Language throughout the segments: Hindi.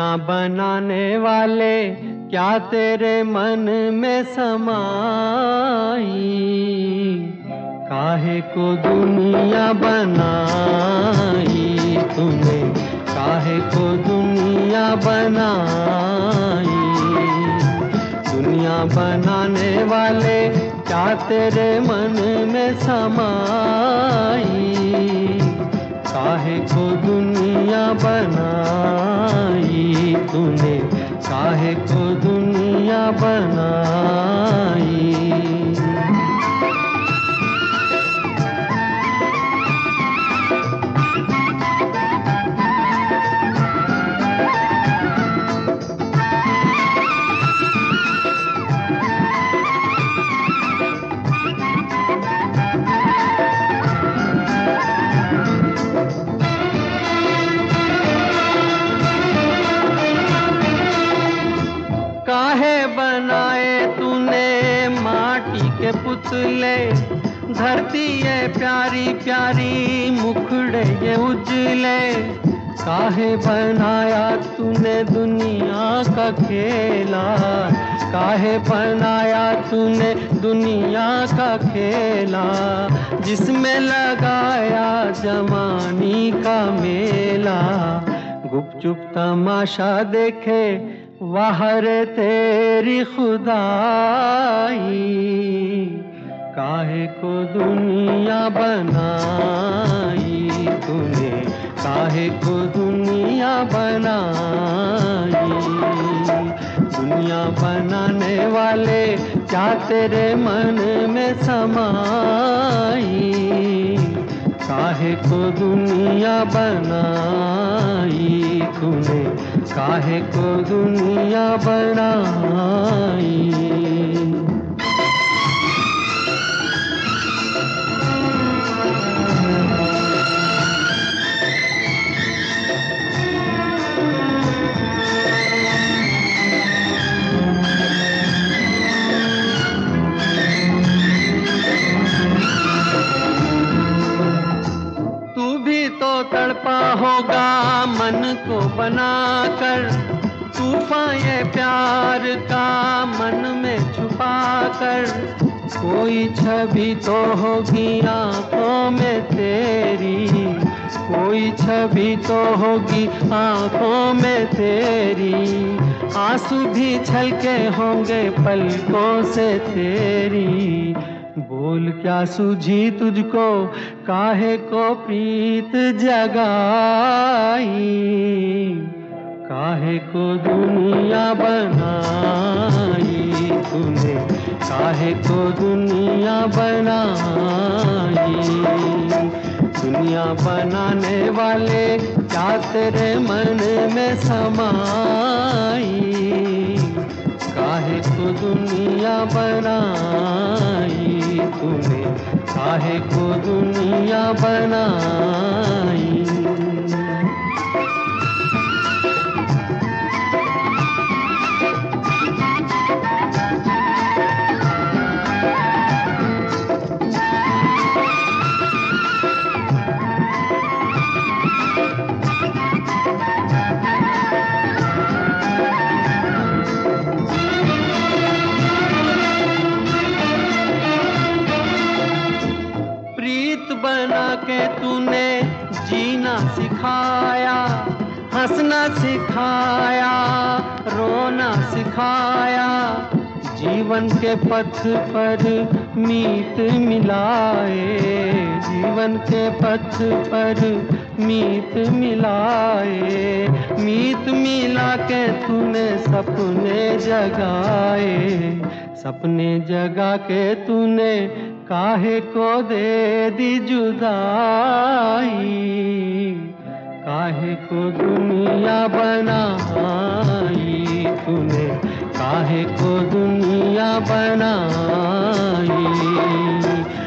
बनाने वाले क्या तेरे मन में समाई? काहे को दुनिया बनाई तूने? काहे को दुनिया बनाई? दुनिया बनाने वाले क्या तेरे मन में समाई? काहे को दुनिया बनाई? तूने चाहे को दुनिया बनाई। पुतले, धरती ये प्यारी प्यारी, मुखड़े ये उजले। काहे बनाया तूने दुनिया का खेला? काहे बनाया तूने दुनिया का खेला? जिसमें लगाया जमानी का मेला। गुपचुप तमाशा देखे वाहर तेरी। खुदाई काहे को दुनिया बनाई तूने? काहे को दुनिया बनाई? दुनिया बनाने वाले क्या तेरे मन में समाई? काहे को दुनिया बनाई तूने? काहे को दुनिया बनाई। तू भी तो तड़पा होगा मन को बनाकर। तूफ़ान ये प्यार का मन में छुपा कर कोई छवि तो होगी आँखों में तेरी। कोई छवि तो होगी आँखों में तेरी। आँसू भी छलके होंगे पलकों से तेरी। बोल क्या सूझी तुझको? काहे को प्रीत जगाई? काहे को दुनिया बनाई तूने? काहे को दुनिया बनाई? दुनिया बनाने वाले क्या तेरे मन में समाई? काहे को दुनिया बनाई तूने? काहे को दुनिया बनाई? बना के तूने जीना सिखाया, हंसना सिखाया, रोना सिखाया, जीवन के पथ पर मीत मिलाए, जीवन के पथ पर मीत मिलाए, मीत मिला के तूने सपने जगाए, सपने जगा के तूने काहे को दे दी जुदाई? काहे को दुनिया बनाई तूने? काहे को दुनिया बनाई?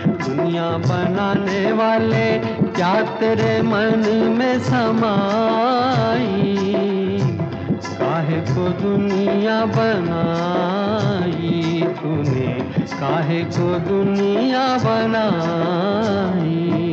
दुनिया बनाने वाले क्या तेरे मन में समाई? काहे को दुनिया बनाई तूने? काहे को दुनिया बनाई?